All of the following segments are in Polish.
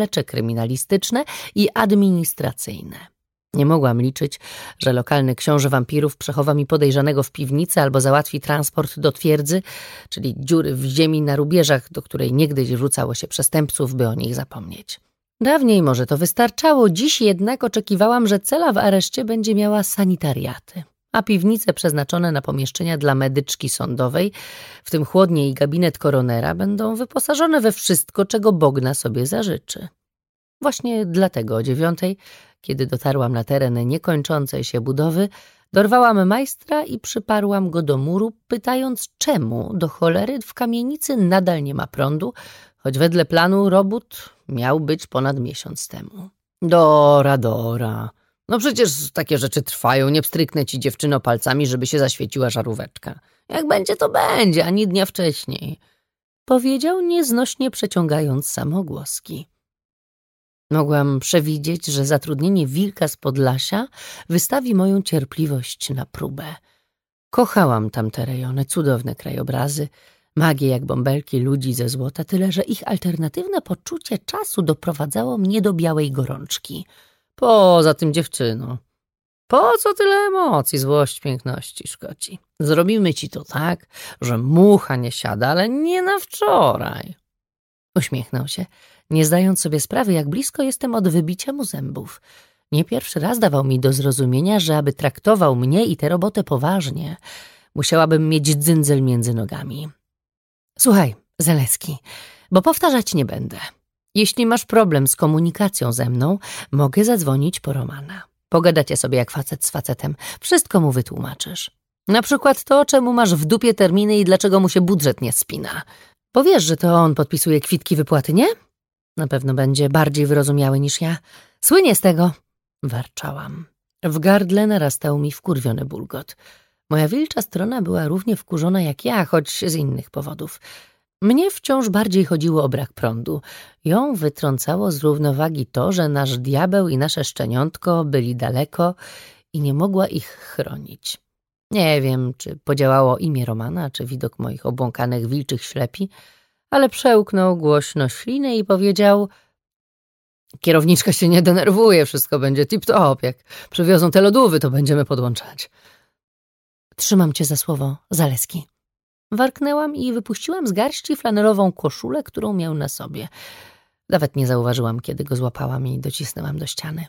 lecze kryminalistyczne i administracyjne. Nie mogłam liczyć, że lokalny książę wampirów przechowa mi podejrzanego w piwnicy albo załatwi transport do twierdzy, czyli dziury w ziemi na rubieżach, do której niegdyś rzucało się przestępców, by o nich zapomnieć. Dawniej może to wystarczało, dziś jednak oczekiwałam, że cela w areszcie będzie miała sanitariaty, a piwnice przeznaczone na pomieszczenia dla medyczki sądowej, w tym chłodnie i gabinet koronera, będą wyposażone we wszystko, czego Bogna sobie zażyczy. Właśnie dlatego o dziewiątej, kiedy dotarłam na teren niekończącej się budowy, dorwałam majstra i przyparłam go do muru, pytając czemu do cholery w kamienicy nadal nie ma prądu, choć wedle planu robót miał być ponad miesiąc temu. Dora, Dora. No przecież takie rzeczy trwają, nie pstryknę ci dziewczyno palcami, żeby się zaświeciła żaróweczka. Jak będzie, to będzie, ani dnia wcześniej. Powiedział, nieznośnie przeciągając samogłoski. Mogłam przewidzieć, że zatrudnienie wilka z Podlasia wystawi moją cierpliwość na próbę. Kochałam tamte rejony, cudowne krajobrazy, magie jak bąbelki ludzi ze złota, tyle że ich alternatywne poczucie czasu doprowadzało mnie do białej gorączki. Poza tym dziewczyno, po co tyle emocji, złość, piękności, Szkoci? Zrobimy ci to tak, że mucha nie siada, ale nie na wczoraj. Uśmiechnął się, nie zdając sobie sprawy, jak blisko jestem od wybicia mu zębów. Nie pierwszy raz dawał mi do zrozumienia, że aby traktował mnie i tę robotę poważnie, musiałabym mieć dzyndzel między nogami. Słuchaj, Zaleski, bo powtarzać nie będę. Jeśli masz problem z komunikacją ze mną, mogę zadzwonić po Romana. Pogadacie sobie jak facet z facetem. Wszystko mu wytłumaczysz. Na przykład to, czemu masz w dupie terminy i dlaczego mu się budżet nie spina. Powiesz, że to on podpisuje kwitki wypłaty, nie? Na pewno będzie bardziej wyrozumiały niż ja. Słynie z tego. Warczałam. W gardle narastał mi wkurwiony bulgot. Moja wilcza strona była równie wkurzona jak ja, choć z innych powodów. Mnie wciąż bardziej chodziło o brak prądu. Ją wytrącało z równowagi to, że nasz diabeł i nasze szczeniątko byli daleko i nie mogła ich chronić. Nie wiem, czy podziałało imię Romana, czy widok moich obłąkanych wilczych ślepi, ale przełknął głośno ślinę i powiedział Kierowniczka się nie denerwuje, wszystko będzie tip-top. Jak przywiozą te lodówy, to będziemy podłączać. Trzymam cię za słowo, Zaleski. Warknęłam i wypuściłam z garści flanerową koszulę, którą miał na sobie. Nawet nie zauważyłam, kiedy go złapałam i docisnęłam do ściany.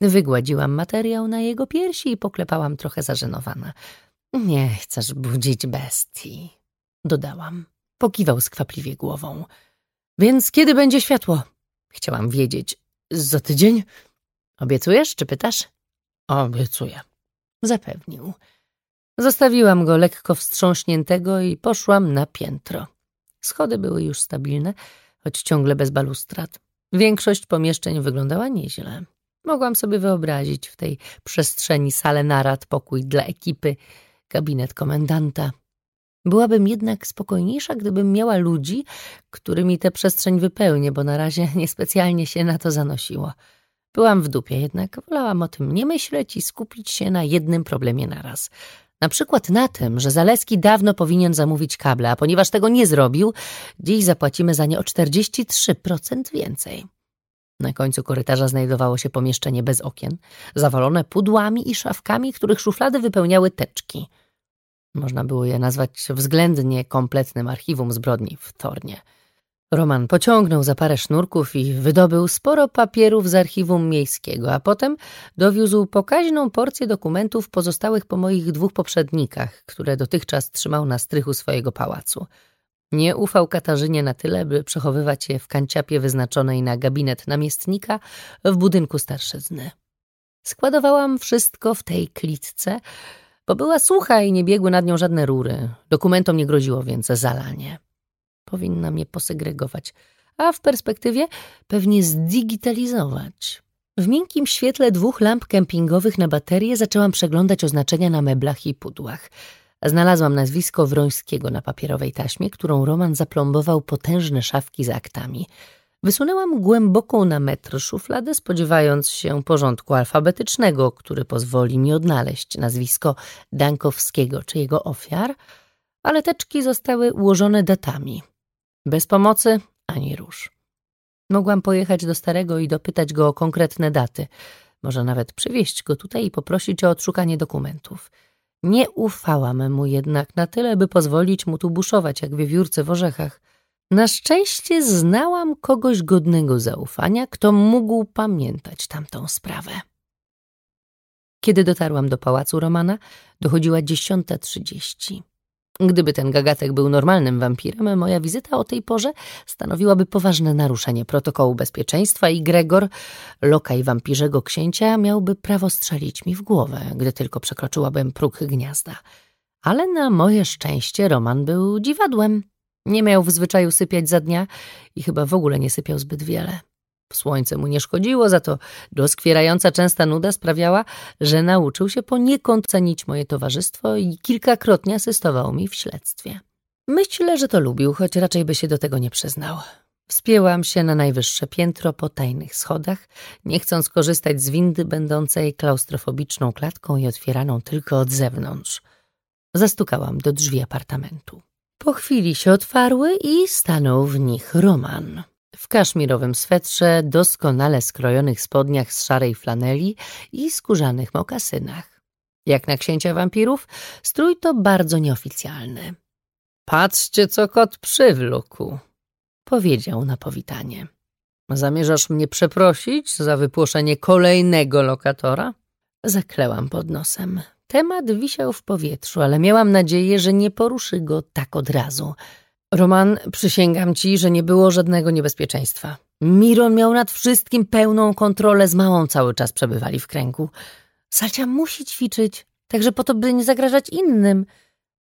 Wygładziłam materiał na jego piersi i poklepałam trochę zażenowana. Nie chcesz budzić bestii, dodałam. Pokiwał skwapliwie głową. Więc kiedy będzie światło? Chciałam wiedzieć. Za tydzień? Obiecujesz, czy pytasz? Obiecuję. Zapewnił. Zostawiłam go lekko wstrząśniętego i poszłam na piętro. Schody były już stabilne, choć ciągle bez balustrad. Większość pomieszczeń wyglądała nieźle. Mogłam sobie wyobrazić w tej przestrzeni salę narad, pokój dla ekipy, gabinet komendanta. Byłabym jednak spokojniejsza, gdybym miała ludzi, którymi tę przestrzeń wypełnię, bo na razie niespecjalnie się na to zanosiło. Byłam w dupie, jednak wolałam o tym nie myśleć i skupić się na jednym problemie naraz. Na przykład na tym, że Zaleski dawno powinien zamówić kable, a ponieważ tego nie zrobił, dziś zapłacimy za nie o 43% więcej. Na końcu korytarza znajdowało się pomieszczenie bez okien, zawalone pudłami i szafkami, których szuflady wypełniały teczki. Można było je nazwać względnie kompletnym archiwum zbrodni w Tornie. Roman pociągnął za parę sznurków i wydobył sporo papierów z archiwum miejskiego, a potem dowiózł pokaźną porcję dokumentów pozostałych po moich dwóch poprzednikach, które dotychczas trzymał na strychu swojego pałacu. Nie ufał Katarzynie na tyle, by przechowywać je w kanciapie wyznaczonej na gabinet namiestnika w budynku starszyzny. Składowałam wszystko w tej klitce, bo była sucha i nie biegły nad nią żadne rury. Dokumentom nie groziło więc zalanie. Powinna mnie posegregować, a w perspektywie pewnie zdigitalizować. W miękkim świetle dwóch lamp kempingowych na baterie zaczęłam przeglądać oznaczenia na meblach i pudłach. Znalazłam nazwisko Wrońskiego na papierowej taśmie, którą Roman zaplombował potężne szafki z aktami. Wysunęłam głęboką na metr szufladę, spodziewając się porządku alfabetycznego, który pozwoli mi odnaleźć nazwisko Dankowskiego czy jego ofiar, ale teczki zostały ułożone datami. Bez pomocy ani róż. Mogłam pojechać do starego i dopytać go o konkretne daty. Może nawet przywieźć go tutaj i poprosić o odszukanie dokumentów. Nie ufałam mu jednak na tyle, by pozwolić mu tu buszować jak wiewiórce w orzechach. Na szczęście znałam kogoś godnego zaufania, kto mógł pamiętać tamtą sprawę. Kiedy dotarłam do pałacu Romana, dochodziła dziesiąta trzydzieści. Gdyby ten gagatek był normalnym wampirem, moja wizyta o tej porze stanowiłaby poważne naruszenie protokołu bezpieczeństwa i Gregor, lokaj wampirzego księcia, miałby prawo strzelić mi w głowę, gdy tylko przekroczyłabym próg gniazda. Ale na moje szczęście Roman był dziwadłem. Nie miał w zwyczaju sypiać za dnia i chyba w ogóle nie sypiał zbyt wiele. Słońce mu nie szkodziło, za to doskwierająca częsta nuda sprawiała, że nauczył się poniekąd cenić moje towarzystwo i kilkakrotnie asystował mi w śledztwie. Myślę, że to lubił, choć raczej by się do tego nie przyznał. Wspięłam się na najwyższe piętro po tajnych schodach, nie chcąc korzystać z windy będącej klaustrofobiczną klatką i otwieraną tylko od zewnątrz. Zastukałam do drzwi apartamentu. Po chwili się otwarły i stanął w nich Roman w kaszmirowym swetrze, doskonale skrojonych spodniach z szarej flaneli i skórzanych mokasynach. Jak na księcia wampirów, strój to bardzo nieoficjalny. Patrzcie, co kot przywlókł, powiedział na powitanie. Zamierzasz mnie przeprosić za wypłoszenie kolejnego lokatora? Zaklełam pod nosem. Temat wisiał w powietrzu, ale miałam nadzieję, że nie poruszy go tak od razu – Roman, przysięgam ci, że nie było żadnego niebezpieczeństwa. Miron miał nad wszystkim pełną kontrolę, z małą cały czas przebywali w kręgu. Salcia musi ćwiczyć, także po to, by nie zagrażać innym.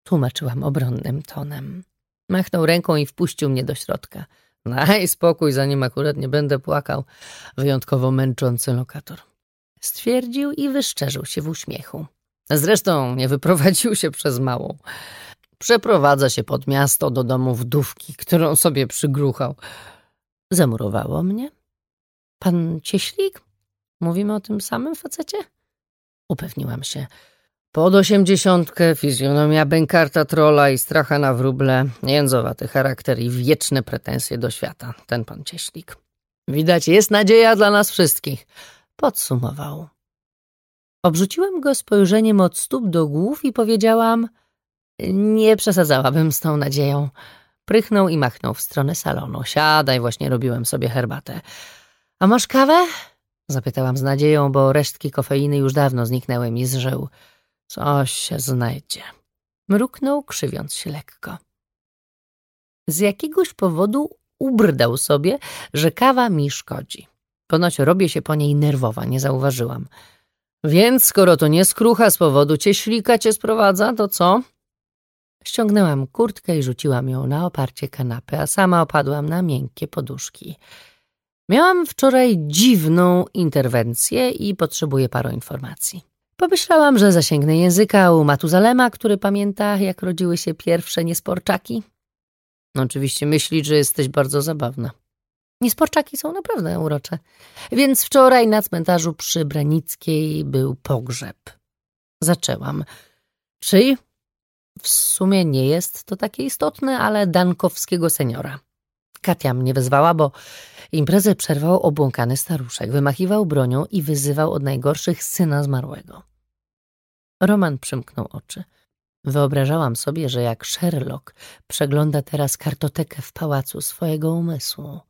Tłumaczyłam obronnym tonem. Machnął ręką i wpuścił mnie do środka. Daj spokój, zanim akurat nie będę płakał. Wyjątkowo męczący lokator. Stwierdził i wyszczerzył się w uśmiechu. Zresztą nie wyprowadził się przez małą. Przeprowadza się pod miasto do domu wdówki, którą sobie przygruchał. Zamurowało mnie. Pan Cieślik? Mówimy o tym samym facecie? Upewniłam się. Pod osiemdziesiątkę, fizjonomia bękarta trola i stracha na wróble, jędzowaty charakter i wieczne pretensje do świata. Ten pan Cieślik. Widać, jest nadzieja dla nas wszystkich. Podsumował. Obrzuciłam go spojrzeniem od stóp do głów i powiedziałam – nie przesadzałabym z tą nadzieją. Prychnął i machnął w stronę salonu. Siadaj, właśnie robiłem sobie herbatę. A masz kawę? Zapytałam z nadzieją, bo resztki kofeiny już dawno zniknęły mi z żył. Coś się znajdzie. Mruknął, krzywiąc się lekko. Z jakiegoś powodu ubrdał sobie, że kawa mi szkodzi. Ponoć robię się po niej nerwowa, nie zauważyłam. Więc skoro to nie skrucha z powodu cieślika cię sprowadza, to co? Ściągnęłam kurtkę i rzuciłam ją na oparcie kanapy, a sama opadłam na miękkie poduszki. Miałam wczoraj dziwną interwencję i potrzebuję paru informacji. Pomyślałam, że zasięgnę języka u Matuzalema, który pamięta, jak rodziły się pierwsze niesporczaki. Oczywiście myśli, że jesteś bardzo zabawna. Niesporczaki są naprawdę urocze. Więc wczoraj na cmentarzu przy Branickiej był pogrzeb. Zaczęłam. Czyj? W sumie nie jest to takie istotne, ale dankowskiego seniora. Katia mnie wezwała, bo imprezę przerwał obłąkany staruszek. Wymachiwał bronią i wyzywał od najgorszych syna zmarłego. Roman przymknął oczy. Wyobrażałam sobie, że jak Sherlock przegląda teraz kartotekę w pałacu swojego umysłu.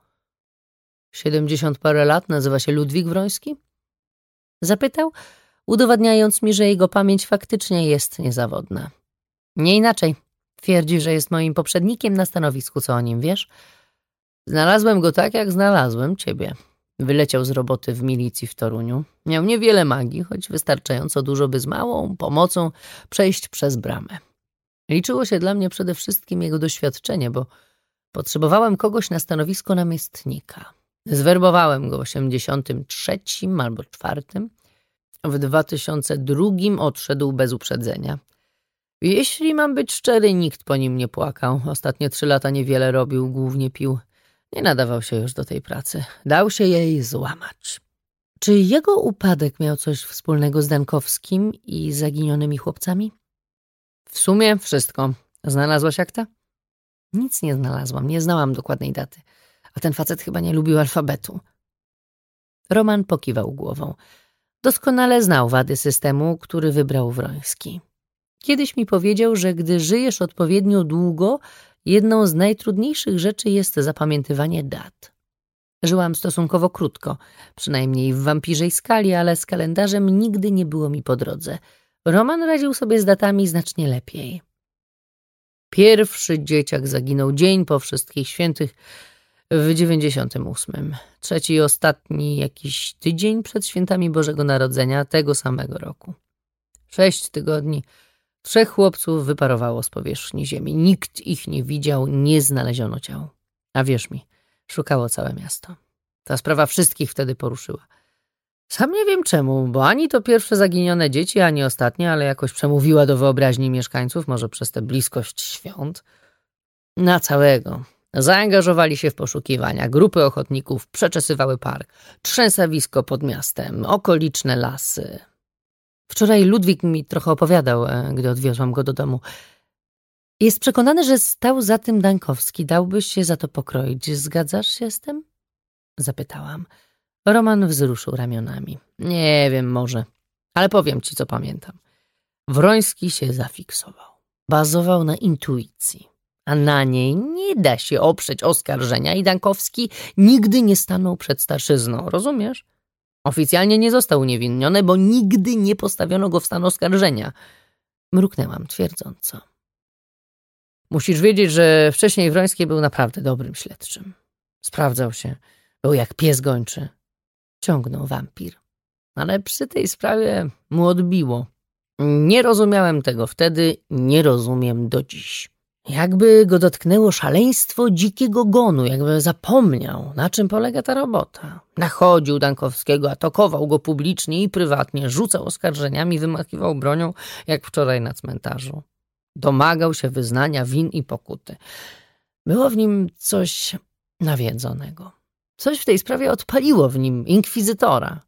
Siedemdziesiąt parę lat, nazywa się Ludwik Wroński? Zapytał, udowadniając mi, że jego pamięć faktycznie jest niezawodna. Nie inaczej. Twierdzi, że jest moim poprzednikiem na stanowisku, co o nim wiesz? Znalazłem go tak, jak znalazłem ciebie. Wyleciał z roboty w milicji w Toruniu. Miał niewiele magii, choć wystarczająco dużo, by z małą pomocą przejść przez bramę. Liczyło się dla mnie przede wszystkim jego doświadczenie, bo potrzebowałem kogoś na stanowisko namiestnika. Zwerbowałem go w 83 albo 4. W 2002 odszedł bez uprzedzenia. Jeśli mam być szczery, nikt po nim nie płakał. Ostatnie trzy lata niewiele robił, głównie pił. Nie nadawał się już do tej pracy. Dał się jej złamać. Czy jego upadek miał coś wspólnego z Dankowskim i zaginionymi chłopcami? W sumie wszystko. Znalazłaś akta? Nic nie znalazłam, nie znałam dokładnej daty. a ten facet chyba nie lubił alfabetu. Roman pokiwał głową. Doskonale znał wady systemu, który wybrał Wroński. Kiedyś mi powiedział, że gdy żyjesz odpowiednio długo, jedną z najtrudniejszych rzeczy jest zapamiętywanie dat. Żyłam stosunkowo krótko, przynajmniej w wampirzej skali, ale z kalendarzem nigdy nie było mi po drodze. Roman radził sobie z datami znacznie lepiej. Pierwszy dzieciak zaginął dzień po wszystkich świętych w dziewięćdziesiątym ósmym. Trzeci i ostatni jakiś tydzień przed świętami Bożego Narodzenia tego samego roku. Sześć tygodni trzech chłopców wyparowało z powierzchni ziemi. Nikt ich nie widział, nie znaleziono ciał. A wierz mi, szukało całe miasto. Ta sprawa wszystkich wtedy poruszyła. Sam nie wiem czemu, bo ani to pierwsze zaginione dzieci, ani ostatnie, ale jakoś przemówiła do wyobraźni mieszkańców, może przez tę bliskość świąt. Na całego. Zaangażowali się w poszukiwania. Grupy ochotników przeczesywały park, trzęsawisko pod miastem, okoliczne lasy. Wczoraj Ludwik mi trochę opowiadał, e, gdy odwiozłam go do domu. Jest przekonany, że stał za tym Dankowski. Dałbyś się za to pokroić. Zgadzasz się z tym? Zapytałam. Roman wzruszył ramionami. Nie wiem, może, ale powiem ci, co pamiętam. Wroński się zafiksował. Bazował na intuicji, a na niej nie da się oprzeć oskarżenia i Dankowski nigdy nie stanął przed starszyzną, rozumiesz? Oficjalnie nie został uniewinniony, bo nigdy nie postawiono go w stan oskarżenia. Mruknęłam twierdząco. Musisz wiedzieć, że wcześniej Wroński był naprawdę dobrym śledczym. Sprawdzał się, był jak pies gończy. Ciągnął wampir. Ale przy tej sprawie mu odbiło. Nie rozumiałem tego wtedy, nie rozumiem do dziś. Jakby go dotknęło szaleństwo dzikiego gonu, jakby zapomniał, na czym polega ta robota. Nachodził Dankowskiego, atakował go publicznie i prywatnie, rzucał oskarżeniami, wymachiwał bronią, jak wczoraj na cmentarzu. Domagał się wyznania win i pokuty. Było w nim coś nawiedzonego. Coś w tej sprawie odpaliło w nim inkwizytora.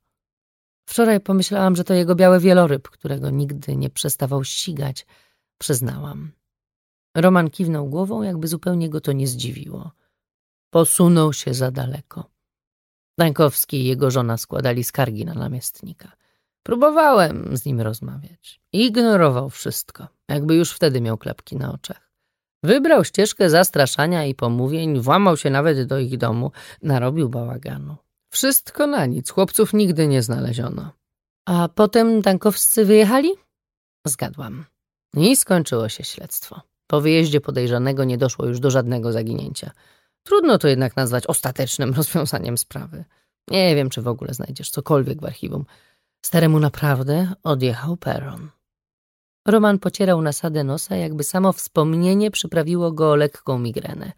Wczoraj pomyślałam, że to jego biały wieloryb, którego nigdy nie przestawał ścigać. Przyznałam. Roman kiwnął głową, jakby zupełnie go to nie zdziwiło. Posunął się za daleko. Dankowski i jego żona składali skargi na namiestnika. Próbowałem z nim rozmawiać. Ignorował wszystko, jakby już wtedy miał klepki na oczach. Wybrał ścieżkę zastraszania i pomówień, włamał się nawet do ich domu, narobił bałaganu. Wszystko na nic, chłopców nigdy nie znaleziono. A potem tankowscy wyjechali? Zgadłam. I skończyło się śledztwo. Po wyjeździe podejrzanego nie doszło już do żadnego zaginięcia. Trudno to jednak nazwać ostatecznym rozwiązaniem sprawy. Nie wiem, czy w ogóle znajdziesz cokolwiek w archiwum. Staremu naprawdę odjechał peron. Roman pocierał nasadę nosa, jakby samo wspomnienie przyprawiło go o lekką migrenę.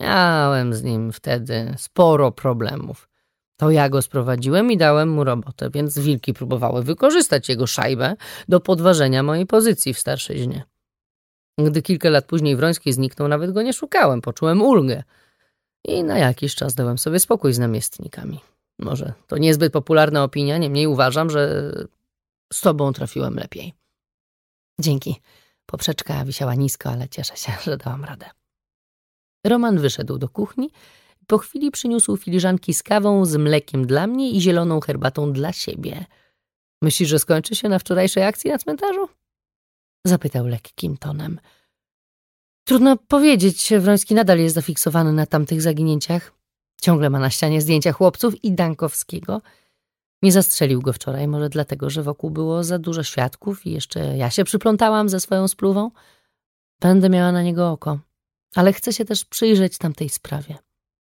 Miałem z nim wtedy sporo problemów. To ja go sprowadziłem i dałem mu robotę, więc wilki próbowały wykorzystać jego szajbę do podważenia mojej pozycji w starszyźnie. Gdy kilka lat później Wroński zniknął, nawet go nie szukałem, poczułem ulgę. I na jakiś czas dałem sobie spokój z namiestnikami. Może to niezbyt popularna opinia, niemniej uważam, że z tobą trafiłem lepiej. Dzięki. Poprzeczka wisiała nisko, ale cieszę się, że dałam radę. Roman wyszedł do kuchni i po chwili przyniósł filiżanki z kawą, z mlekiem dla mnie i zieloną herbatą dla siebie. Myślisz, że skończy się na wczorajszej akcji na cmentarzu? Zapytał lekkim tonem. Trudno powiedzieć, Wroński nadal jest zafiksowany na tamtych zaginięciach. Ciągle ma na ścianie zdjęcia chłopców i Dankowskiego – nie zastrzelił go wczoraj, może dlatego, że wokół było za dużo świadków i jeszcze ja się przyplątałam ze swoją spluwą. Będę miała na niego oko, ale chcę się też przyjrzeć tamtej sprawie.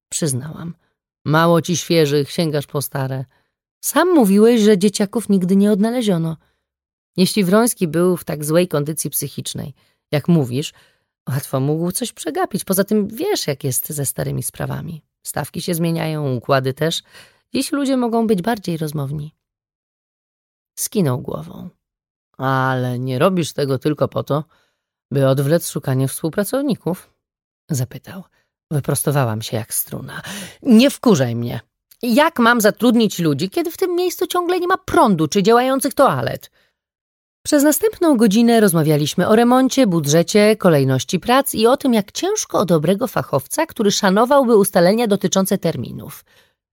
Przyznałam. Mało ci świeżych, sięgasz po stare. Sam mówiłeś, że dzieciaków nigdy nie odnaleziono. Jeśli Wroński był w tak złej kondycji psychicznej, jak mówisz, łatwo mógł coś przegapić. Poza tym wiesz, jak jest ze starymi sprawami. Stawki się zmieniają, układy też – Dziś ludzie mogą być bardziej rozmowni. Skinął głową. Ale nie robisz tego tylko po to, by odwlec szukanie współpracowników? Zapytał. Wyprostowałam się jak struna. Nie wkurzaj mnie. Jak mam zatrudnić ludzi, kiedy w tym miejscu ciągle nie ma prądu czy działających toalet? Przez następną godzinę rozmawialiśmy o remoncie, budżecie, kolejności prac i o tym, jak ciężko o dobrego fachowca, który szanowałby ustalenia dotyczące terminów.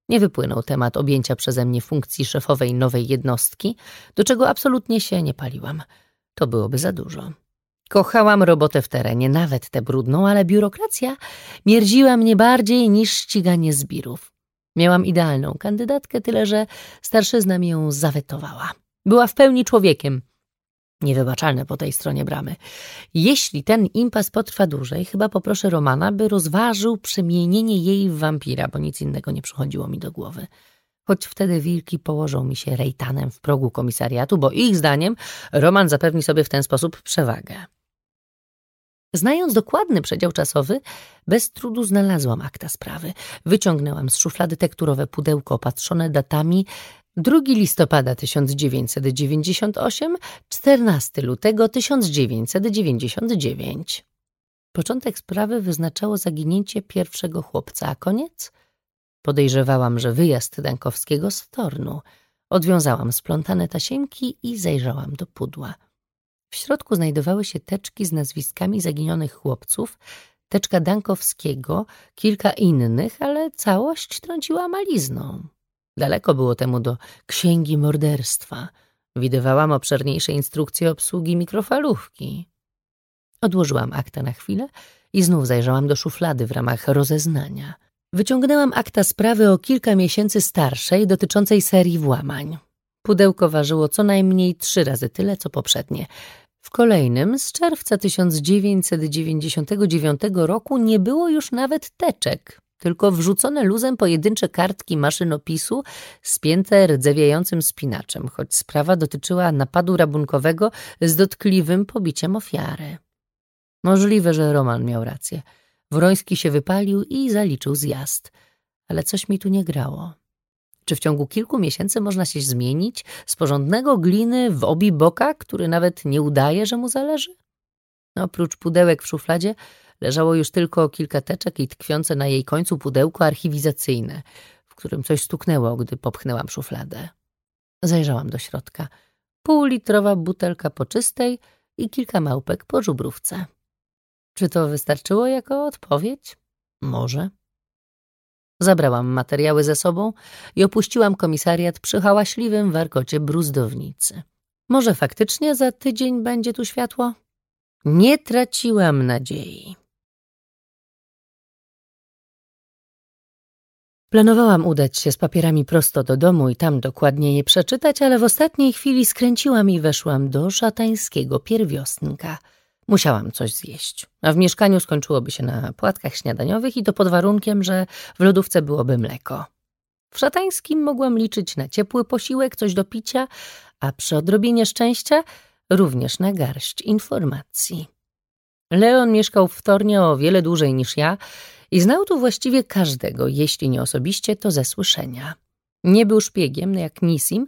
Nie wypłynął temat objęcia przeze mnie funkcji szefowej nowej jednostki, do czego absolutnie się nie paliłam. To byłoby za dużo. Kochałam robotę w terenie, nawet tę brudną, ale biurokracja mierziła mnie bardziej niż ściganie zbirów. Miałam idealną kandydatkę, tyle że starszyzna mi ją zawetowała. Była w pełni człowiekiem. Niewybaczalne po tej stronie bramy. Jeśli ten impas potrwa dłużej, chyba poproszę Romana, by rozważył przemienienie jej w wampira, bo nic innego nie przychodziło mi do głowy. Choć wtedy wilki położą mi się rejtanem w progu komisariatu, bo ich zdaniem Roman zapewni sobie w ten sposób przewagę. Znając dokładny przedział czasowy, bez trudu znalazłam akta sprawy. Wyciągnęłam z szuflady tekturowe pudełko opatrzone datami 2 listopada 1998, 14 lutego 1999. Początek sprawy wyznaczało zaginięcie pierwszego chłopca, a koniec? Podejrzewałam, że wyjazd Dankowskiego z Tornu. Odwiązałam splątane tasiemki i zajrzałam do pudła. W środku znajdowały się teczki z nazwiskami zaginionych chłopców, teczka Dankowskiego, kilka innych, ale całość trąciła malizną. Daleko było temu do księgi morderstwa. Widywałam obszerniejsze instrukcje obsługi mikrofalówki. Odłożyłam akta na chwilę i znów zajrzałam do szuflady w ramach rozeznania. Wyciągnęłam akta sprawy o kilka miesięcy starszej dotyczącej serii włamań. Pudełko ważyło co najmniej trzy razy tyle, co poprzednie. W kolejnym, z czerwca 1999 roku, nie było już nawet teczek, tylko wrzucone luzem pojedyncze kartki maszynopisu spięte rdzewiającym spinaczem, choć sprawa dotyczyła napadu rabunkowego z dotkliwym pobiciem ofiary. Możliwe, że Roman miał rację. Wroński się wypalił i zaliczył zjazd. Ale coś mi tu nie grało. Czy w ciągu kilku miesięcy można się zmienić z porządnego gliny w obiboka, który nawet nie udaje, że mu zależy? Oprócz pudełek w szufladzie leżało już tylko kilka teczek i tkwiące na jej końcu pudełko archiwizacyjne, w którym coś stuknęło, gdy popchnęłam szufladę. Zajrzałam do środka. Półlitrowa butelka poczystej i kilka małpek po żubrówce. Czy to wystarczyło jako odpowiedź? Może. Zabrałam materiały ze sobą i opuściłam komisariat przy hałaśliwym warkocie bruzdownicy. Może faktycznie za tydzień będzie tu światło? Nie traciłam nadziei. Planowałam udać się z papierami prosto do domu i tam dokładnie je przeczytać, ale w ostatniej chwili skręciłam i weszłam do szatańskiego pierwiosnka – Musiałam coś zjeść, a w mieszkaniu skończyłoby się na płatkach śniadaniowych i to pod warunkiem, że w lodówce byłoby mleko. W szatańskim mogłam liczyć na ciepły posiłek, coś do picia, a przy odrobinie szczęścia również na garść informacji. Leon mieszkał w Tornie o wiele dłużej niż ja i znał tu właściwie każdego, jeśli nie osobiście, to ze słyszenia. Nie był szpiegiem jak Nisim,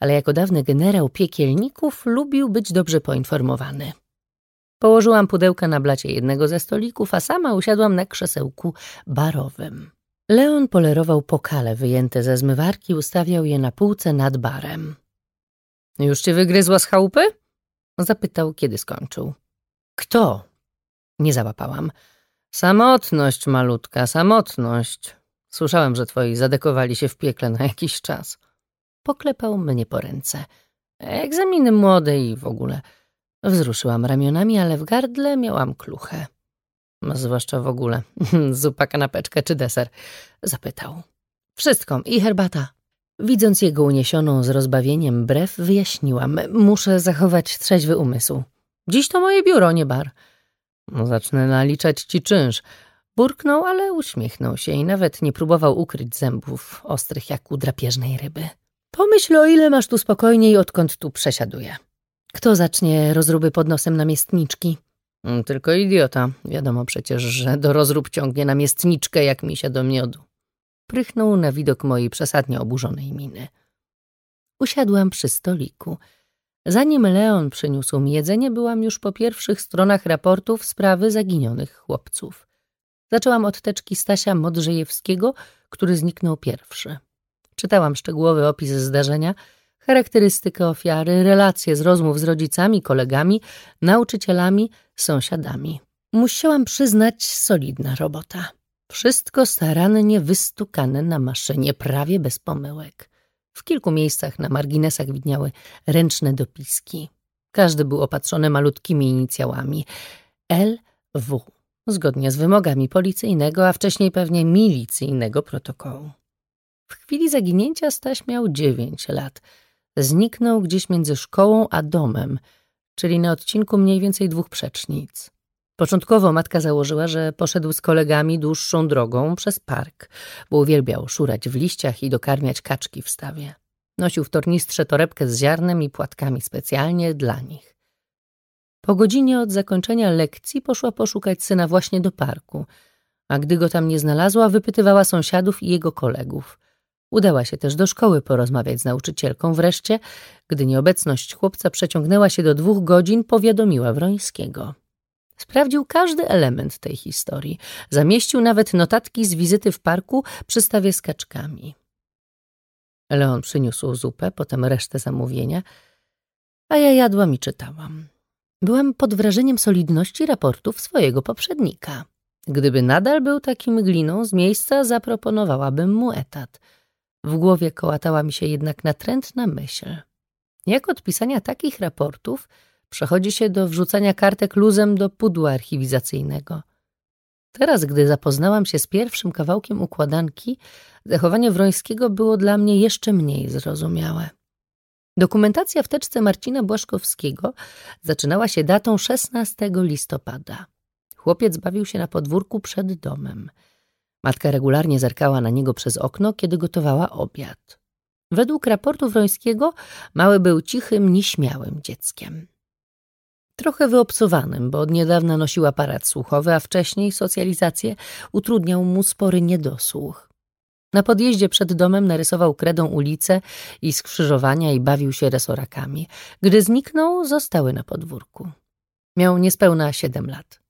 ale jako dawny generał piekielników lubił być dobrze poinformowany. Położyłam pudełka na blacie jednego ze stolików, a sama usiadłam na krzesełku barowym. Leon polerował pokale wyjęte ze zmywarki, ustawiał je na półce nad barem. Już cię wygryzła z chałupy? Zapytał, kiedy skończył. Kto? Nie załapałam. Samotność, malutka, samotność. Słyszałem, że twoi zadekowali się w piekle na jakiś czas. Poklepał mnie po ręce. Egzaminy młode i w ogóle. Wzruszyłam ramionami, ale w gardle miałam kluchę. Zwłaszcza w ogóle. Zupa, kanapeczkę czy deser? Zapytał. Wszystko i herbata. Widząc jego uniesioną z rozbawieniem brew, wyjaśniłam. Muszę zachować trzeźwy umysł. Dziś to moje biuro, nie bar. No, zacznę naliczać ci czynsz. Burknął, ale uśmiechnął się i nawet nie próbował ukryć zębów ostrych jak u drapieżnej ryby. Pomyśl, o ile masz tu spokojniej, odkąd tu przesiaduję. Kto zacznie rozruby pod nosem namiestniczki? Mm, tylko idiota. Wiadomo przecież, że do rozrób ciągnie namiestniczkę jak misia do miodu. Prychnął na widok mojej przesadnie oburzonej miny. Usiadłam przy stoliku. Zanim Leon przyniósł mi jedzenie, byłam już po pierwszych stronach raportów sprawy zaginionych chłopców. Zaczęłam od teczki Stasia Modrzejewskiego, który zniknął pierwszy. Czytałam szczegółowy opis zdarzenia – charakterystykę ofiary, relacje z rozmów z rodzicami, kolegami, nauczycielami, sąsiadami. Musiałam przyznać, solidna robota. Wszystko starannie wystukane na maszynie, prawie bez pomyłek. W kilku miejscach na marginesach widniały ręczne dopiski. Każdy był opatrzony malutkimi inicjałami. LW, zgodnie z wymogami policyjnego, a wcześniej pewnie milicyjnego protokołu. W chwili zaginięcia Staś miał dziewięć lat. Zniknął gdzieś między szkołą a domem, czyli na odcinku mniej więcej dwóch przecznic. Początkowo matka założyła, że poszedł z kolegami dłuższą drogą przez park, bo uwielbiał szurać w liściach i dokarmiać kaczki w stawie. Nosił w tornistrze torebkę z ziarnem i płatkami specjalnie dla nich. Po godzinie od zakończenia lekcji poszła poszukać syna właśnie do parku, a gdy go tam nie znalazła, wypytywała sąsiadów i jego kolegów. Udała się też do szkoły porozmawiać z nauczycielką. Wreszcie, gdy nieobecność chłopca przeciągnęła się do dwóch godzin, powiadomiła Wrońskiego. Sprawdził każdy element tej historii. Zamieścił nawet notatki z wizyty w parku przy stawie z kaczkami. Leon przyniósł zupę, potem resztę zamówienia, a ja jadłam i czytałam. Byłam pod wrażeniem solidności raportów swojego poprzednika. Gdyby nadal był takim gliną, z miejsca zaproponowałabym mu etat. W głowie kołatała mi się jednak natrętna myśl. Jak od pisania takich raportów przechodzi się do wrzucania kartek luzem do pudła archiwizacyjnego. Teraz, gdy zapoznałam się z pierwszym kawałkiem układanki, zachowanie Wrońskiego było dla mnie jeszcze mniej zrozumiałe. Dokumentacja w teczce Marcina Błaszkowskiego zaczynała się datą 16 listopada. Chłopiec bawił się na podwórku przed domem. Matka regularnie zerkała na niego przez okno, kiedy gotowała obiad. Według raportu Wrońskiego mały był cichym, nieśmiałym dzieckiem. Trochę wyobcowanym, bo od niedawna nosił aparat słuchowy, a wcześniej socjalizację utrudniał mu spory niedosłuch. Na podjeździe przed domem narysował kredą ulicę i skrzyżowania i bawił się resorakami. Gdy zniknął, zostały na podwórku. Miał niespełna siedem lat.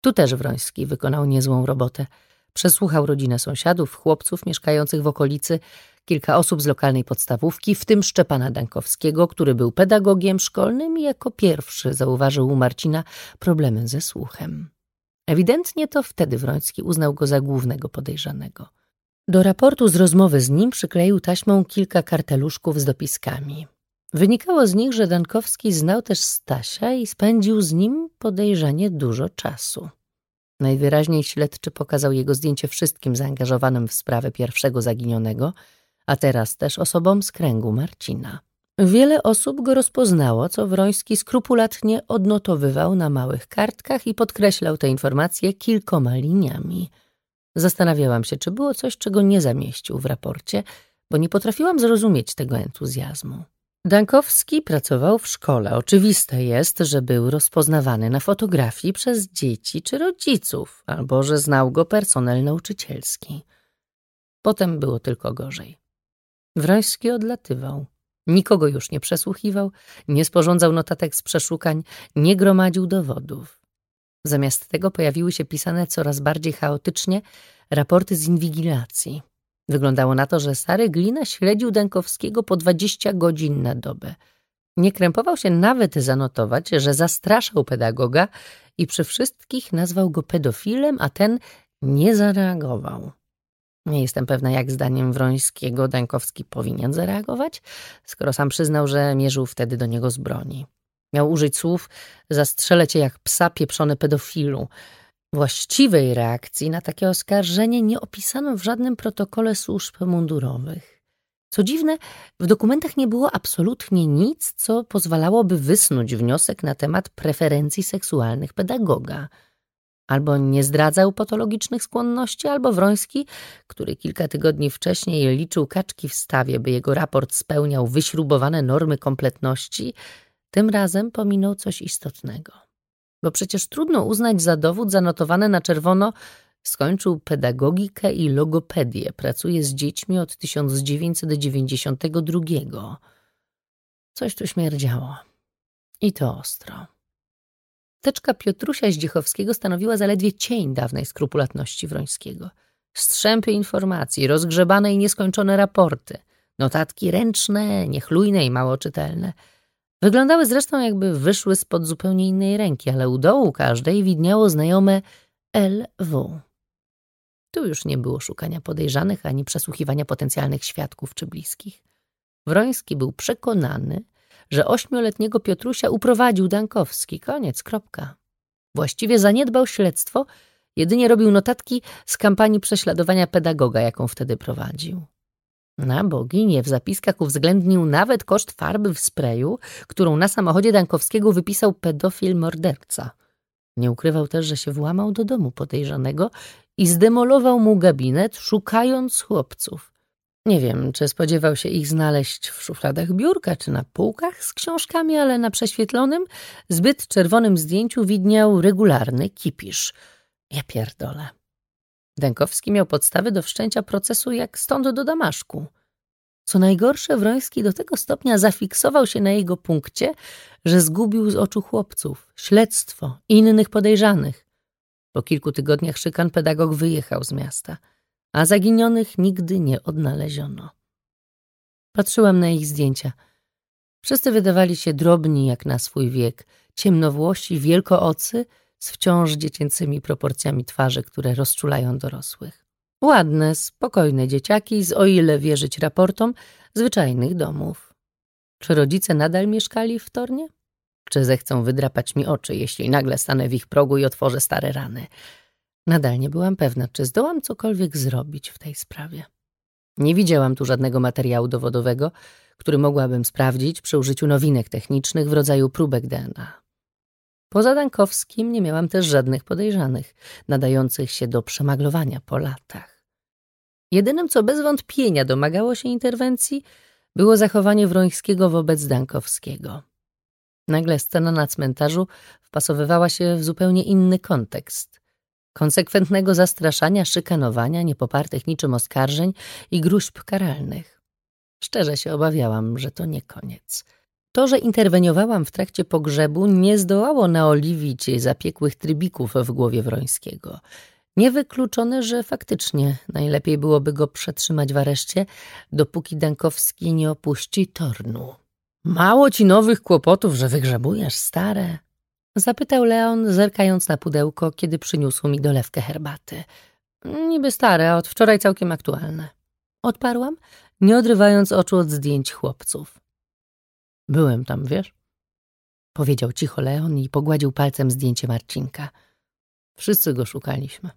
Tu też Wroński wykonał niezłą robotę. Przesłuchał rodzinę sąsiadów, chłopców mieszkających w okolicy, kilka osób z lokalnej podstawówki, w tym Szczepana Dankowskiego, który był pedagogiem szkolnym i jako pierwszy zauważył u Marcina problemy ze słuchem. Ewidentnie to wtedy Wroński uznał go za głównego podejrzanego. Do raportu z rozmowy z nim przykleił taśmą kilka karteluszków z dopiskami. Wynikało z nich, że Dankowski znał też Stasia i spędził z nim podejrzanie dużo czasu. Najwyraźniej śledczy pokazał jego zdjęcie wszystkim zaangażowanym w sprawę pierwszego zaginionego, a teraz też osobom z kręgu Marcina. Wiele osób go rozpoznało, co Wroński skrupulatnie odnotowywał na małych kartkach i podkreślał te informacje kilkoma liniami. Zastanawiałam się, czy było coś, czego nie zamieścił w raporcie, bo nie potrafiłam zrozumieć tego entuzjazmu. Dankowski pracował w szkole. Oczywiste jest, że był rozpoznawany na fotografii przez dzieci czy rodziców, albo że znał go personel nauczycielski. Potem było tylko gorzej. Wroński odlatywał. Nikogo już nie przesłuchiwał, nie sporządzał notatek z przeszukań, nie gromadził dowodów. Zamiast tego pojawiły się pisane coraz bardziej chaotycznie raporty z inwigilacji. Wyglądało na to, że stary Glina śledził Dękowskiego po dwadzieścia godzin na dobę. Nie krępował się nawet zanotować, że zastraszał pedagoga i przy wszystkich nazwał go pedofilem, a ten nie zareagował. Nie jestem pewna, jak zdaniem Wrońskiego Dękowski powinien zareagować, skoro sam przyznał, że mierzył wtedy do niego z broni. Miał użyć słów zastrzelę cię jak psa pieprzony pedofilu. Właściwej reakcji na takie oskarżenie nie opisano w żadnym protokole służb mundurowych. Co dziwne, w dokumentach nie było absolutnie nic, co pozwalałoby wysnuć wniosek na temat preferencji seksualnych pedagoga – Albo nie zdradzał patologicznych skłonności, albo Wroński, który kilka tygodni wcześniej liczył kaczki w stawie, by jego raport spełniał wyśrubowane normy kompletności, tym razem pominął coś istotnego. Bo przecież trudno uznać za dowód zanotowany na czerwono skończył pedagogikę i logopedię, pracuje z dziećmi od 1992. Coś tu śmierdziało. I to ostro. Teczka Piotrusia Zdziechowskiego stanowiła zaledwie cień dawnej skrupulatności Wrońskiego. Strzępy informacji, rozgrzebane i nieskończone raporty, Notatki ręczne, niechlujne i mało czytelne. Wyglądały zresztą jakby wyszły spod zupełnie innej ręki, ale u dołu każdej widniało znajome LW. Tu już nie było szukania podejrzanych ani przesłuchiwania potencjalnych świadków czy bliskich. Wroński był przekonany, że ośmioletniego Piotrusia uprowadził Dankowski. Koniec, kropka. Właściwie zaniedbał śledztwo, jedynie robił notatki z kampanii prześladowania pedagoga, jaką wtedy prowadził. Na boginię w zapiskach uwzględnił nawet koszt farby w sprayu, którą na samochodzie Dankowskiego wypisał pedofil morderca. Nie ukrywał też, że się włamał do domu podejrzanego i zdemolował mu gabinet, szukając chłopców. Nie wiem, czy spodziewał się ich znaleźć w szufladach biurka, czy na półkach z książkami, ale na prześwietlonym, zbyt czerwonym zdjęciu widniał regularny kipisz. Ja pierdolę. Dękowski miał podstawy do wszczęcia procesu jak stąd do Damaszku. Co najgorsze, Wroński do tego stopnia zafiksował się na jego punkcie, że zgubił z oczu chłopców, śledztwo innych podejrzanych. Po kilku tygodniach szykan pedagog wyjechał z miasta, a zaginionych nigdy nie odnaleziono. Patrzyłam na ich zdjęcia. Wszyscy wydawali się drobni jak na swój wiek, ciemnowłosi, wielkoocy, z wciąż dziecięcymi proporcjami twarzy, które rozczulają dorosłych. Ładne, spokojne dzieciaki z, o ile wierzyć raportom, zwyczajnych domów. Czy rodzice nadal mieszkali w Tornie? Czy zechcą wydrapać mi oczy, jeśli nagle stanę w ich progu i otworzę stare rany? Nadal nie byłam pewna, czy zdołam cokolwiek zrobić w tej sprawie. Nie widziałam tu żadnego materiału dowodowego, który mogłabym sprawdzić przy użyciu nowinek technicznych w rodzaju próbek DNA. Poza Dankowskim nie miałam też żadnych podejrzanych, nadających się do przemaglowania po latach. Jedynym, co bez wątpienia domagało się interwencji, było zachowanie Wrońskiego wobec Dankowskiego. Nagle scena na cmentarzu wpasowywała się w zupełnie inny kontekst. Konsekwentnego zastraszania, szykanowania, niepopartych niczym oskarżeń i gruźb karalnych. Szczerze się obawiałam, że to nie koniec. To, że interweniowałam w trakcie pogrzebu, nie zdołało naoliwić zapiekłych trybików w głowie Wrońskiego. Niewykluczone, że faktycznie najlepiej byłoby go przetrzymać w areszcie, dopóki Dankowski nie opuści Tornu. Mało ci nowych kłopotów, że wygrzebujesz stare? Zapytał Leon, zerkając na pudełko, kiedy przyniósł mi dolewkę herbaty. Niby stare, a od wczoraj całkiem aktualne. Odparłam, nie odrywając oczu od zdjęć chłopców. Byłem tam, wiesz? Powiedział cicho Leon i pogładził palcem zdjęcie Marcinka. Wszyscy go szukaliśmy.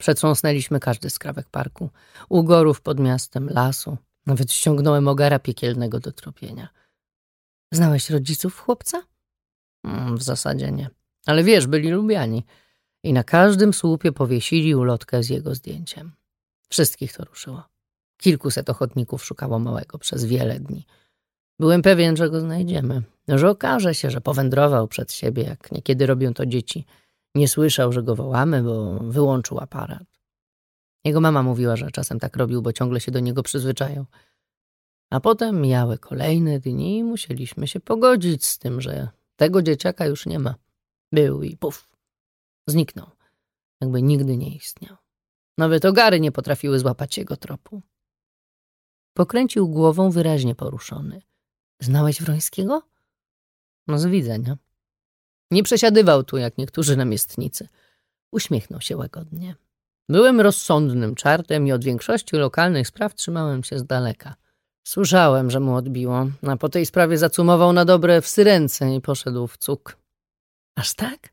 Przetrząsnęliśmy każdy skrawek parku, ugorów pod miastem, lasu. Nawet ściągnąłem ogara piekielnego do tropienia. Znałeś rodziców chłopca? Mm, w zasadzie nie. Ale wiesz, byli lubiani. I na każdym słupie powiesili ulotkę z jego zdjęciem. Wszystkich to ruszyło. Kilkuset ochotników szukało małego przez wiele dni. Byłem pewien, że go znajdziemy, że okaże się, że powędrował przed siebie, jak niekiedy robią to dzieci. Nie słyszał, że go wołamy, bo wyłączył aparat. Jego mama mówiła, że czasem tak robił, bo ciągle się do niego przyzwyczajał. A potem mijały kolejne dni i musieliśmy się pogodzić z tym, że tego dzieciaka już nie ma. Był i puf, zniknął, jakby nigdy nie istniał. Nawet ogary nie potrafiły złapać jego tropu. Pokręcił głową wyraźnie poruszony. Znałeś Wrońskiego? No z widzenia. Nie przesiadywał tu jak niektórzy namiestnicy. Uśmiechnął się łagodnie. Byłem rozsądnym czartem i od większości lokalnych spraw trzymałem się z daleka. Słyszałem, że mu odbiło, a po tej sprawie zacumował na dobre w Syrence i poszedł w cuk. Aż tak?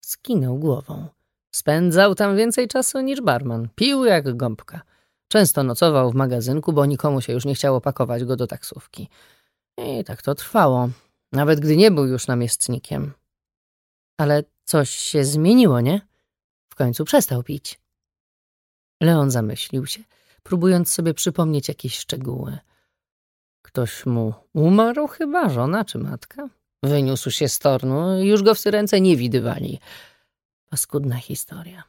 Skinął głową. Spędzał tam więcej czasu niż barman. Pił jak gąbka. Często nocował w magazynku, bo nikomu się już nie chciało pakować go do taksówki. I tak to trwało, nawet gdy nie był już namiestnikiem. Ale coś się zmieniło, nie? W końcu przestał pić. Leon zamyślił się, próbując sobie przypomnieć jakieś szczegóły. Ktoś mu umarł chyba, żona czy matka? Wyniósł się z tornu już go w syrence nie widywali. Paskudna historia.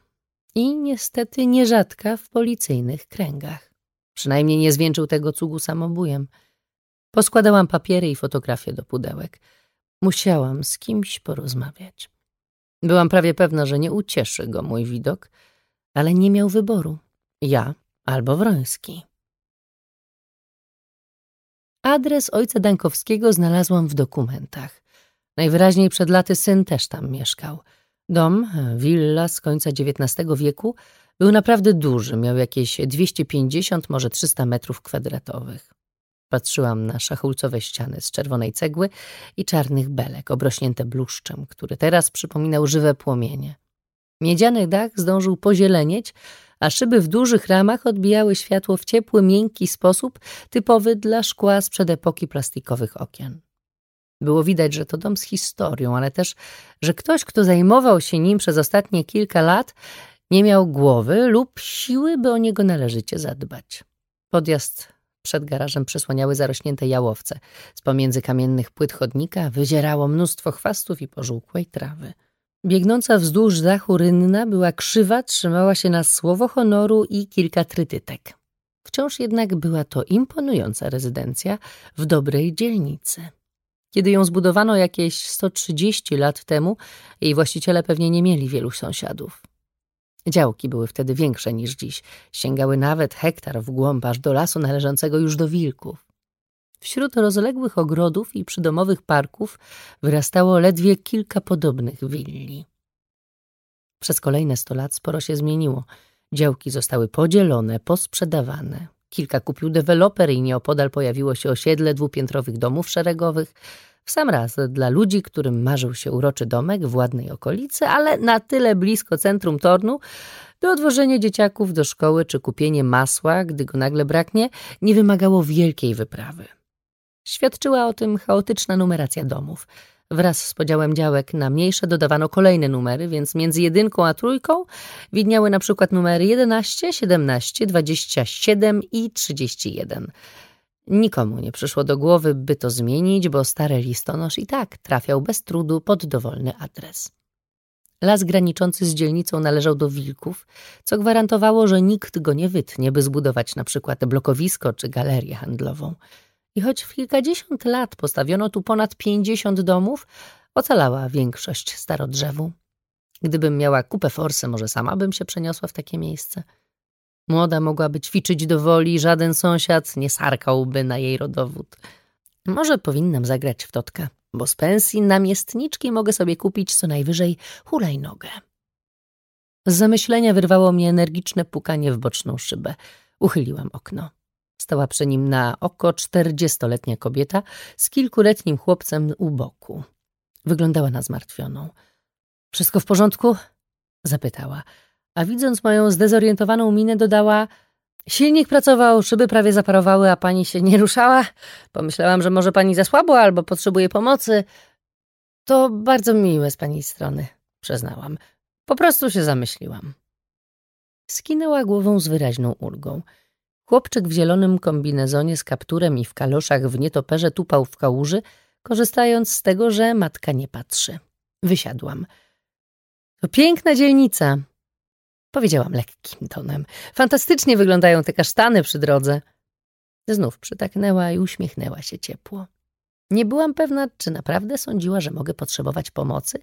I niestety nierzadka w policyjnych kręgach. Przynajmniej nie zwieńczył tego cugu samobójem. Poskładałam papiery i fotografie do pudełek. Musiałam z kimś porozmawiać. Byłam prawie pewna, że nie ucieszy go mój widok, ale nie miał wyboru. Ja albo Wroński. Adres ojca Dankowskiego znalazłam w dokumentach. Najwyraźniej przed laty syn też tam mieszkał. Dom, willa z końca XIX wieku, był naprawdę duży, miał jakieś 250, może 300 metrów kwadratowych. Patrzyłam na szachulcowe ściany z czerwonej cegły i czarnych belek, obrośnięte bluszczem, który teraz przypominał żywe płomienie. Miedziany dach zdążył pozielenieć, a szyby w dużych ramach odbijały światło w ciepły, miękki sposób typowy dla szkła sprzed epoki plastikowych okien. Było widać, że to dom z historią, ale też, że ktoś, kto zajmował się nim przez ostatnie kilka lat, nie miał głowy lub siły, by o niego należycie zadbać. Podjazd przed garażem przysłaniały zarośnięte jałowce. Z pomiędzy kamiennych płyt chodnika wyzierało mnóstwo chwastów i pożółkłej trawy. Biegnąca wzdłuż dachu rynna była krzywa, trzymała się na słowo honoru i kilka trytytek. Wciąż jednak była to imponująca rezydencja w dobrej dzielnicy. Kiedy ją zbudowano jakieś 130 lat temu, jej właściciele pewnie nie mieli wielu sąsiadów. Działki były wtedy większe niż dziś, sięgały nawet hektar w głąb aż do lasu należącego już do wilków. Wśród rozległych ogrodów i przydomowych parków wyrastało ledwie kilka podobnych willi. Przez kolejne sto lat sporo się zmieniło. Działki zostały podzielone, posprzedawane. Kilka kupił deweloper i nieopodal pojawiło się osiedle dwupiętrowych domów szeregowych. W sam raz dla ludzi, którym marzył się uroczy domek w ładnej okolicy, ale na tyle blisko centrum Tornu, by odwożenie dzieciaków do szkoły czy kupienie masła, gdy go nagle braknie, nie wymagało wielkiej wyprawy. Świadczyła o tym chaotyczna numeracja domów. Wraz z podziałem działek na mniejsze dodawano kolejne numery, więc między jedynką a trójką widniały na przykład numery 11, 17, 27 i 31. Nikomu nie przyszło do głowy, by to zmienić, bo stary listonosz i tak trafiał bez trudu pod dowolny adres. Las graniczący z dzielnicą należał do wilków, co gwarantowało, że nikt go nie wytnie, by zbudować na przykład blokowisko czy galerię handlową. I choć w kilkadziesiąt lat postawiono tu ponad pięćdziesiąt domów, ocalała większość starodrzewu. Gdybym miała kupę forsy, może sama bym się przeniosła w takie miejsce. Młoda mogłaby ćwiczyć do woli, żaden sąsiad nie sarkałby na jej rodowód. Może powinnam zagrać w totka, bo z pensji namiestniczki mogę sobie kupić co najwyżej hulajnogę. Z zamyślenia wyrwało mnie energiczne pukanie w boczną szybę. Uchyliłam okno. Stała przy nim na oko czterdziestoletnia kobieta z kilkuletnim chłopcem u boku. Wyglądała na zmartwioną. Wszystko w porządku? zapytała, a widząc moją zdezorientowaną minę dodała Silnik pracował, szyby prawie zaparowały, a pani się nie ruszała. Pomyślałam, że może pani za słabo albo potrzebuje pomocy. To bardzo miłe z pani strony, przyznałam. Po prostu się zamyśliłam. Skinęła głową z wyraźną ulgą. Chłopczyk w zielonym kombinezonie z kapturem i w kaloszach w nietoperze tupał w kałuży, korzystając z tego, że matka nie patrzy. Wysiadłam. To piękna dzielnica, powiedziałam lekkim tonem. Fantastycznie wyglądają te kasztany przy drodze. Znów przytaknęła i uśmiechnęła się ciepło. Nie byłam pewna, czy naprawdę sądziła, że mogę potrzebować pomocy,